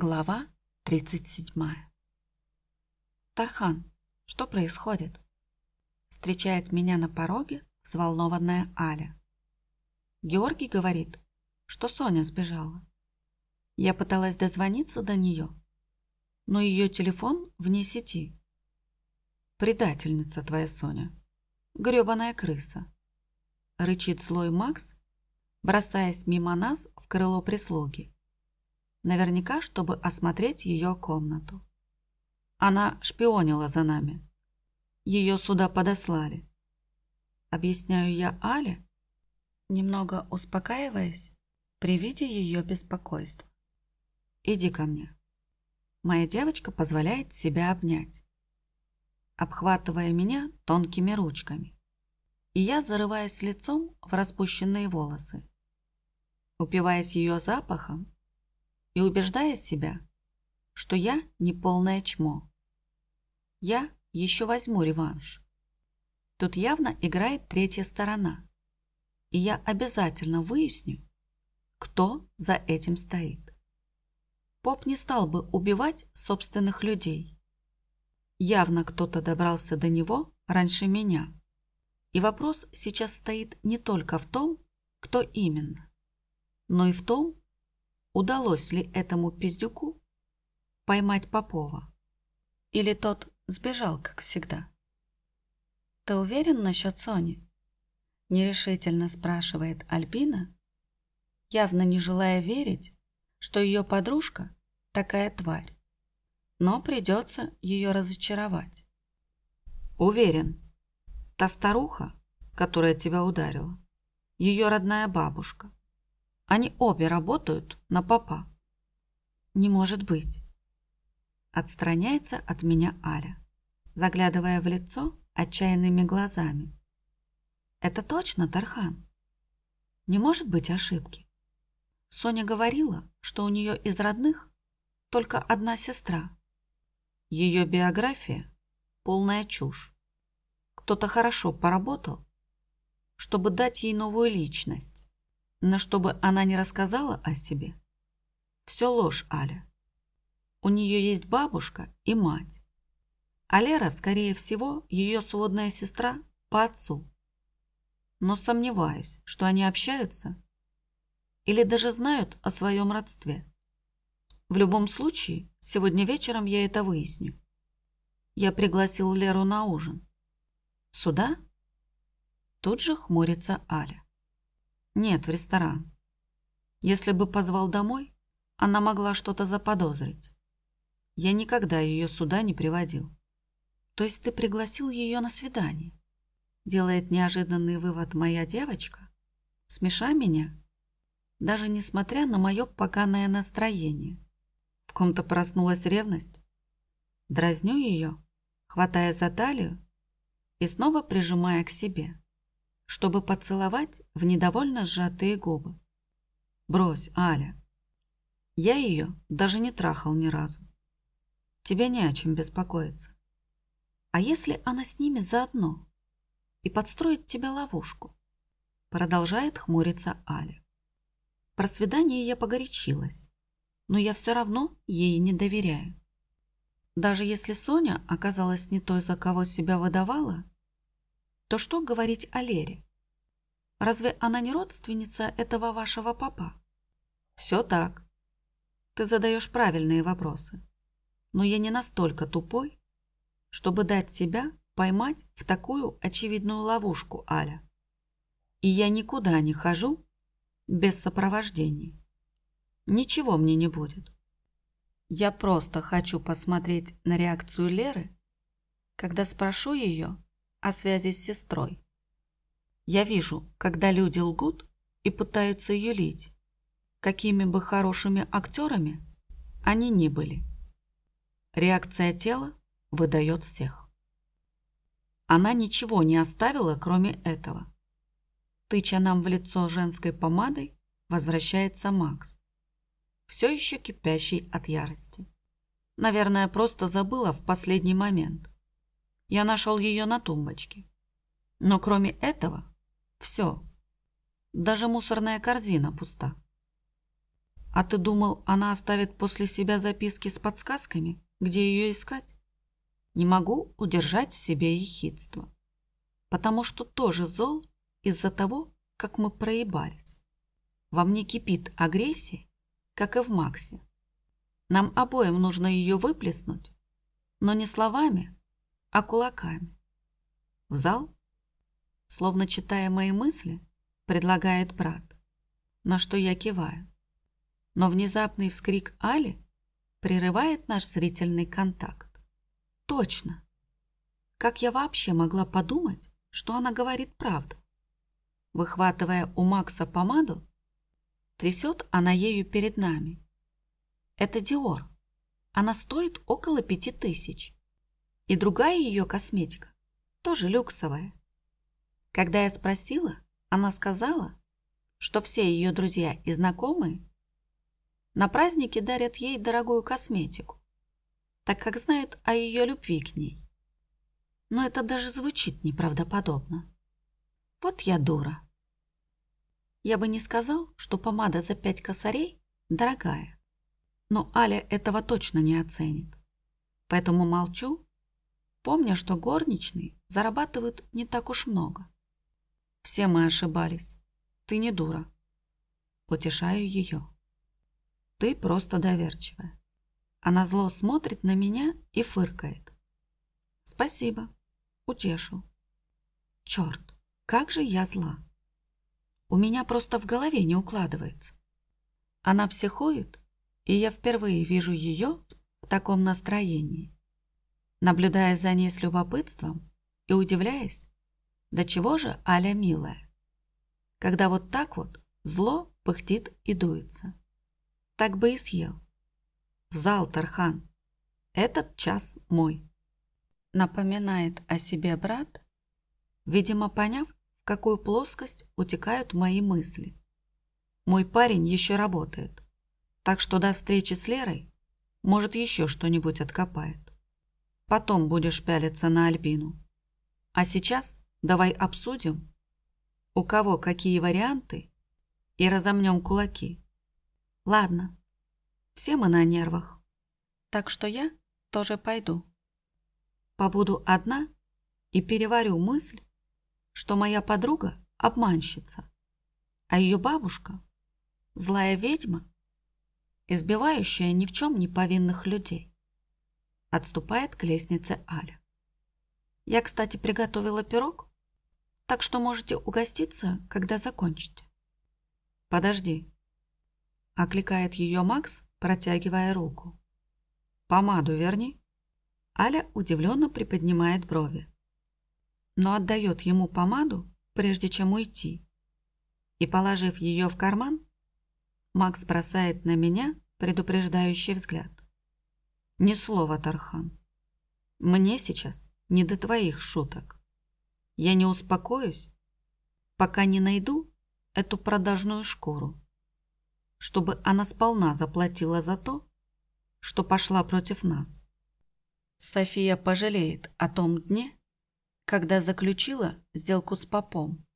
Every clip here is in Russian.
Глава 37 «Тархан, что происходит?» Встречает меня на пороге взволнованная Аля. Георгий говорит, что Соня сбежала. Я пыталась дозвониться до нее, но ее телефон вне сети. «Предательница твоя Соня, гребаная крыса», рычит злой Макс, бросаясь мимо нас в крыло прислуги наверняка, чтобы осмотреть ее комнату. Она шпионила за нами. Ее сюда подослали. Объясняю я Але, немного успокаиваясь при виде ее беспокойства. «Иди ко мне». Моя девочка позволяет себя обнять, обхватывая меня тонкими ручками. И я зарываюсь лицом в распущенные волосы. Упиваясь ее запахом, и убеждая себя, что я не полное чмо. Я еще возьму реванш. Тут явно играет третья сторона, и я обязательно выясню, кто за этим стоит. Поп не стал бы убивать собственных людей. Явно кто-то добрался до него раньше меня. И вопрос сейчас стоит не только в том, кто именно, но и в том, удалось ли этому пиздюку поймать Попова. Или тот сбежал, как всегда. «Ты уверен насчет Сони?» Нерешительно спрашивает Альбина, явно не желая верить, что ее подружка такая тварь. Но придется ее разочаровать. «Уверен, та старуха, которая тебя ударила, ее родная бабушка. Они обе работают на папа. Не может быть. Отстраняется от меня Аля, заглядывая в лицо отчаянными глазами. Это точно Тархан? Не может быть ошибки. Соня говорила, что у нее из родных только одна сестра. Ее биография – полная чушь. Кто-то хорошо поработал, чтобы дать ей новую личность. Но чтобы она не рассказала о себе, все ложь, Аля. У нее есть бабушка и мать. А скорее всего, ее сводная сестра по отцу. Но сомневаюсь, что они общаются или даже знают о своем родстве. В любом случае, сегодня вечером я это выясню. Я пригласил Леру на ужин. Сюда? Тут же хмурится Аля. Нет, в ресторан. Если бы позвал домой, она могла что-то заподозрить. Я никогда ее сюда не приводил. То есть ты пригласил ее на свидание? Делает неожиданный вывод моя девочка. Смеша меня, даже несмотря на мое поганое настроение. В ком-то проснулась ревность. Дразню ее, хватая за талию и снова прижимая к себе чтобы поцеловать в недовольно сжатые губы. «Брось, Аля. Я ее даже не трахал ни разу. Тебе не о чем беспокоиться. А если она с ними заодно и подстроит тебе ловушку?» Продолжает хмуриться Аля. Про свидание я погорячилась, но я все равно ей не доверяю. Даже если Соня оказалась не той, за кого себя выдавала, то что говорить о Лере? Разве она не родственница этого вашего папа? Все так. Ты задаешь правильные вопросы. Но я не настолько тупой, чтобы дать себя поймать в такую очевидную ловушку, Аля. И я никуда не хожу без сопровождения. Ничего мне не будет. Я просто хочу посмотреть на реакцию Леры, когда спрошу ее, о связи с сестрой. Я вижу, когда люди лгут и пытаются юлить, какими бы хорошими актерами они ни были. Реакция тела выдает всех. Она ничего не оставила, кроме этого. Тыча нам в лицо женской помадой, возвращается Макс, все еще кипящий от ярости. Наверное, просто забыла в последний момент – я нашел ее на тумбочке. Но кроме этого, все. Даже мусорная корзина пуста. А ты думал, она оставит после себя записки с подсказками, где ее искать? Не могу удержать в себе ехидство. Потому что тоже зол из-за того, как мы проебались. Во мне кипит агрессия, как и в Максе. Нам обоим нужно ее выплеснуть, но не словами, а кулаками. В зал, словно читая мои мысли, предлагает брат, на что я киваю. Но внезапный вскрик Али прерывает наш зрительный контакт. Точно. Как я вообще могла подумать, что она говорит правду? Выхватывая у Макса помаду, трясет она ею перед нами. Это Диор. Она стоит около пяти тысяч. И другая ее косметика тоже люксовая. Когда я спросила, она сказала, что все ее друзья и знакомые на празднике дарят ей дорогую косметику, так как знают о ее любви к ней. Но это даже звучит неправдоподобно. Вот я дура. Я бы не сказал, что помада за пять косарей дорогая, но Аля этого точно не оценит. Поэтому молчу помня, что горничные зарабатывают не так уж много. Все мы ошибались. Ты не дура. Утешаю ее. Ты просто доверчивая. Она зло смотрит на меня и фыркает. Спасибо. Утешил. Черт, как же я зла. У меня просто в голове не укладывается. Она психует, и я впервые вижу ее в таком настроении наблюдая за ней с любопытством и удивляясь, до чего же Аля милая, когда вот так вот зло пыхтит и дуется. Так бы и съел. В зал, Тархан. Этот час мой. Напоминает о себе брат, видимо, поняв, в какую плоскость утекают мои мысли. Мой парень еще работает, так что до встречи с Лерой, может, еще что-нибудь откопает. Потом будешь пялиться на Альбину. А сейчас давай обсудим, у кого какие варианты, и разомнем кулаки. Ладно, все мы на нервах, так что я тоже пойду. Побуду одна и переварю мысль, что моя подруга – обманщица, а ее бабушка – злая ведьма, избивающая ни в чем не повинных людей. Отступает к лестнице Аля. Я, кстати, приготовила пирог, так что можете угоститься, когда закончите. Подожди. Окликает ее Макс, протягивая руку. Помаду верни. Аля удивленно приподнимает брови, но отдает ему помаду, прежде чем уйти. И, положив ее в карман, Макс бросает на меня предупреждающий взгляд. Ни слова, Тархан. Мне сейчас не до твоих шуток. Я не успокоюсь, пока не найду эту продажную шкуру, чтобы она сполна заплатила за то, что пошла против нас. София пожалеет о том дне, когда заключила сделку с попом.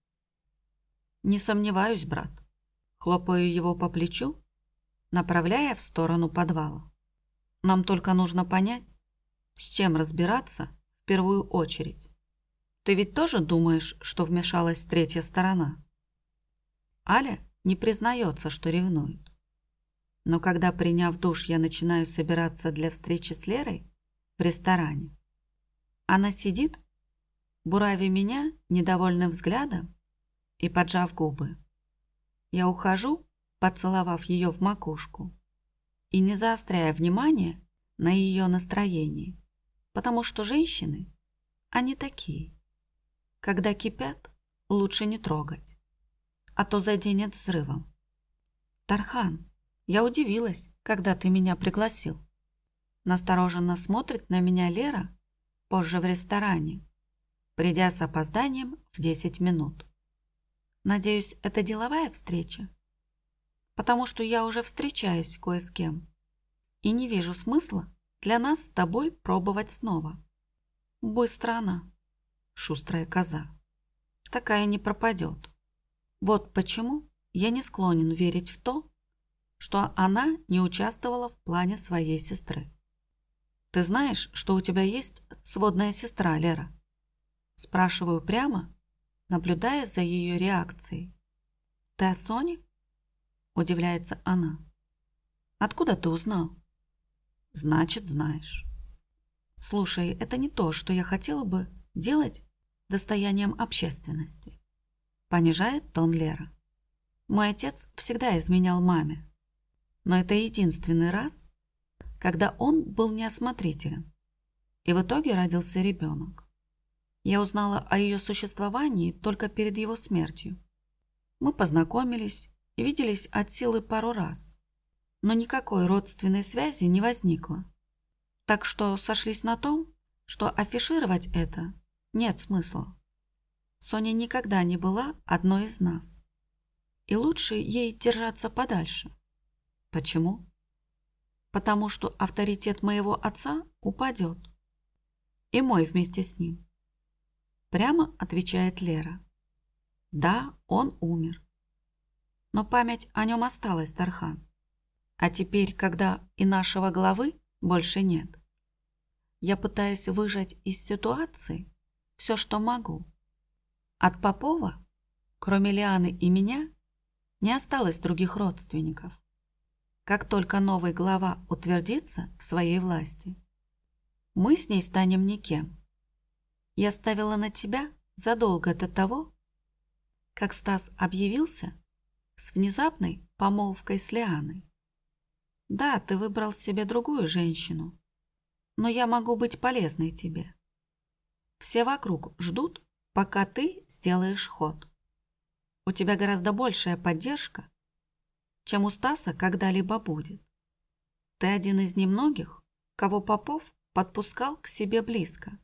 Не сомневаюсь, брат. Хлопаю его по плечу, направляя в сторону подвала. Нам только нужно понять, с чем разбираться в первую очередь. Ты ведь тоже думаешь, что вмешалась третья сторона? Аля не признается, что ревнует. Но когда, приняв душ, я начинаю собираться для встречи с Лерой в ресторане, она сидит, бурави меня недовольным взглядом и поджав губы. Я ухожу, поцеловав ее в макушку и не заостряя внимание на ее настроении, потому что женщины, они такие. Когда кипят, лучше не трогать, а то заденет взрывом. Тархан, я удивилась, когда ты меня пригласил. Настороженно смотрит на меня Лера позже в ресторане, придя с опозданием в 10 минут. Надеюсь, это деловая встреча? Потому что я уже встречаюсь кое с кем и не вижу смысла для нас с тобой пробовать снова. Быстро она, шустрая коза. Такая не пропадет. Вот почему я не склонен верить в то, что она не участвовала в плане своей сестры. «Ты знаешь, что у тебя есть сводная сестра, Лера?» Спрашиваю прямо, наблюдая за ее реакцией. «Ты о Соне?» Удивляется она. «Откуда ты узнал?» «Значит, знаешь». «Слушай, это не то, что я хотела бы делать достоянием общественности». Понижает тон Лера. «Мой отец всегда изменял маме. Но это единственный раз, когда он был неосмотрителен. И в итоге родился ребенок. Я узнала о ее существовании только перед его смертью. Мы познакомились виделись от силы пару раз, но никакой родственной связи не возникло. Так что сошлись на том, что афишировать это нет смысла. Соня никогда не была одной из нас. И лучше ей держаться подальше. Почему? Потому что авторитет моего отца упадет. И мой вместе с ним. Прямо отвечает Лера. Да, он умер. Но память о нем осталась, Тархан. А теперь, когда и нашего главы больше нет, я пытаюсь выжать из ситуации все, что могу. От Попова, кроме Лианы и меня, не осталось других родственников. Как только новый глава утвердится в своей власти, мы с ней станем никем. Я ставила на тебя задолго до того, как Стас объявился с внезапной помолвкой с Лианой. Да, ты выбрал себе другую женщину, но я могу быть полезной тебе. Все вокруг ждут, пока ты сделаешь ход. У тебя гораздо большая поддержка, чем у Стаса когда-либо будет. Ты один из немногих, кого Попов подпускал к себе близко.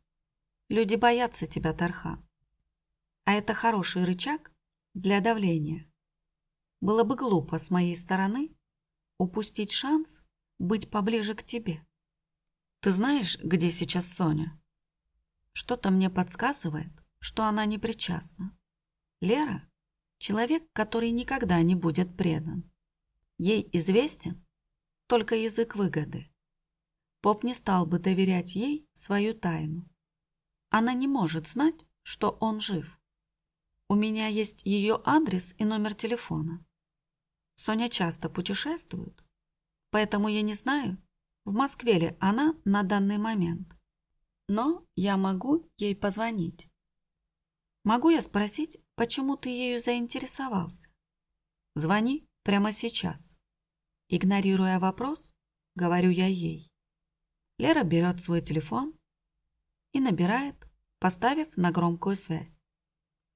Люди боятся тебя, Тархан. А это хороший рычаг для давления. Было бы глупо с моей стороны упустить шанс быть поближе к тебе. Ты знаешь, где сейчас Соня? Что-то мне подсказывает, что она не причастна. Лера – человек, который никогда не будет предан. Ей известен только язык выгоды. Поп не стал бы доверять ей свою тайну. Она не может знать, что он жив. У меня есть ее адрес и номер телефона. Соня часто путешествует, поэтому я не знаю, в Москве ли она на данный момент. Но я могу ей позвонить. Могу я спросить, почему ты ею заинтересовался? Звони Прямо сейчас. Игнорируя вопрос, говорю я ей. Лера берет свой телефон и набирает, поставив на громкую связь.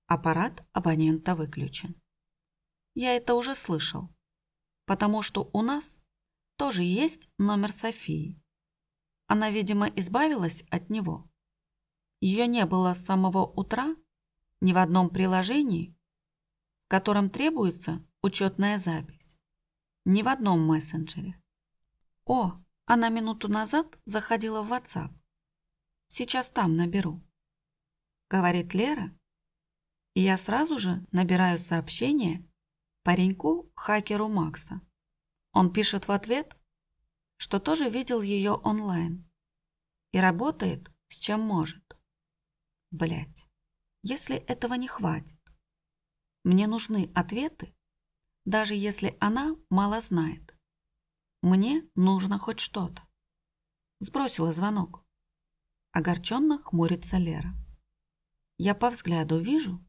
Аппарат абонента выключен. Я это уже слышал, потому что у нас тоже есть номер Софии. Она, видимо, избавилась от него. Ее не было с самого утра ни в одном приложении, в котором требуется Учетная запись. Ни в одном мессенджере. О, она минуту назад заходила в WhatsApp. Сейчас там наберу. Говорит Лера. И я сразу же набираю сообщение пареньку-хакеру Макса. Он пишет в ответ, что тоже видел ее онлайн и работает с чем может. Блять, если этого не хватит. Мне нужны ответы даже если она мало знает. Мне нужно хоть что-то. Сбросила звонок. Огорченно хмурится Лера. Я по взгляду вижу,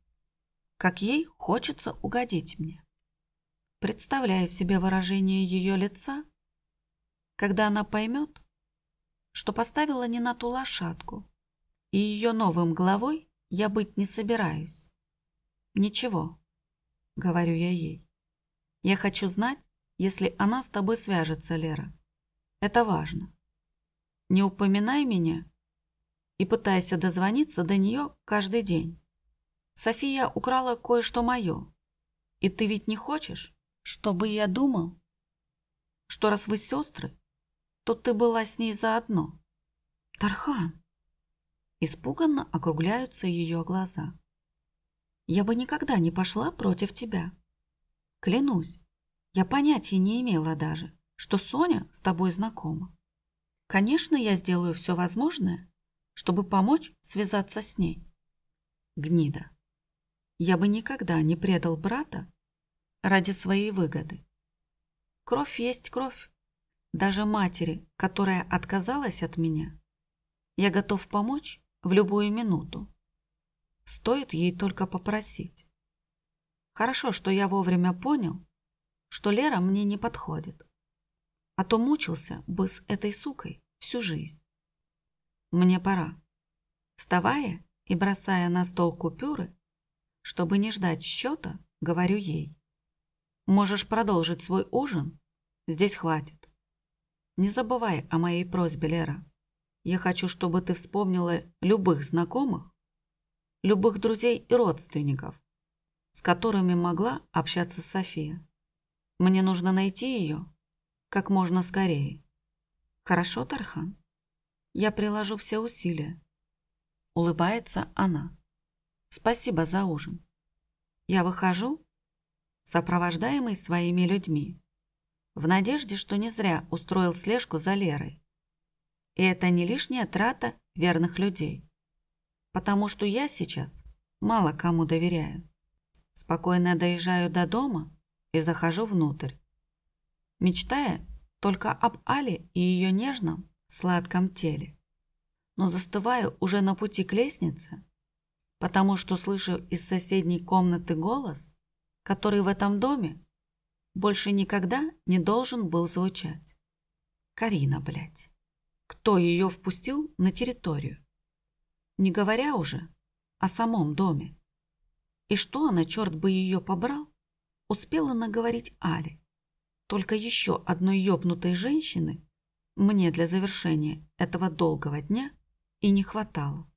как ей хочется угодить мне. Представляю себе выражение ее лица, когда она поймет, что поставила не на ту лошадку, и ее новым главой я быть не собираюсь. Ничего, говорю я ей. Я хочу знать, если она с тобой свяжется, Лера. Это важно. Не упоминай меня и пытайся дозвониться до нее каждый день. София украла кое-что мое. И ты ведь не хочешь, чтобы я думал, что раз вы сестры, то ты была с ней заодно. Тархан! Испуганно округляются ее глаза. Я бы никогда не пошла против тебя. Клянусь. Я понятия не имела даже, что Соня с тобой знакома. Конечно, я сделаю все возможное, чтобы помочь связаться с ней. Гнида. Я бы никогда не предал брата ради своей выгоды. Кровь есть кровь. Даже матери, которая отказалась от меня, я готов помочь в любую минуту. Стоит ей только попросить. Хорошо, что я вовремя понял, что Лера мне не подходит. А то мучился бы с этой сукой всю жизнь. Мне пора. Вставая и бросая на стол купюры, чтобы не ждать счета, говорю ей. Можешь продолжить свой ужин, здесь хватит. Не забывай о моей просьбе, Лера. Я хочу, чтобы ты вспомнила любых знакомых, любых друзей и родственников, с которыми могла общаться София. Мне нужно найти ее как можно скорее. Хорошо, Тархан? Я приложу все усилия. Улыбается она. Спасибо за ужин. Я выхожу, сопровождаемый своими людьми, в надежде, что не зря устроил слежку за Лерой. И это не лишняя трата верных людей, потому что я сейчас мало кому доверяю. Спокойно доезжаю до дома и захожу внутрь, мечтая только об Але и ее нежном, сладком теле. Но застываю уже на пути к лестнице, потому что слышу из соседней комнаты голос, который в этом доме больше никогда не должен был звучать. Карина, блядь. Кто ее впустил на территорию? Не говоря уже о самом доме. И что она, черт бы ее побрал, успела наговорить Але. Только еще одной ёбнутой женщины мне для завершения этого долгого дня и не хватало.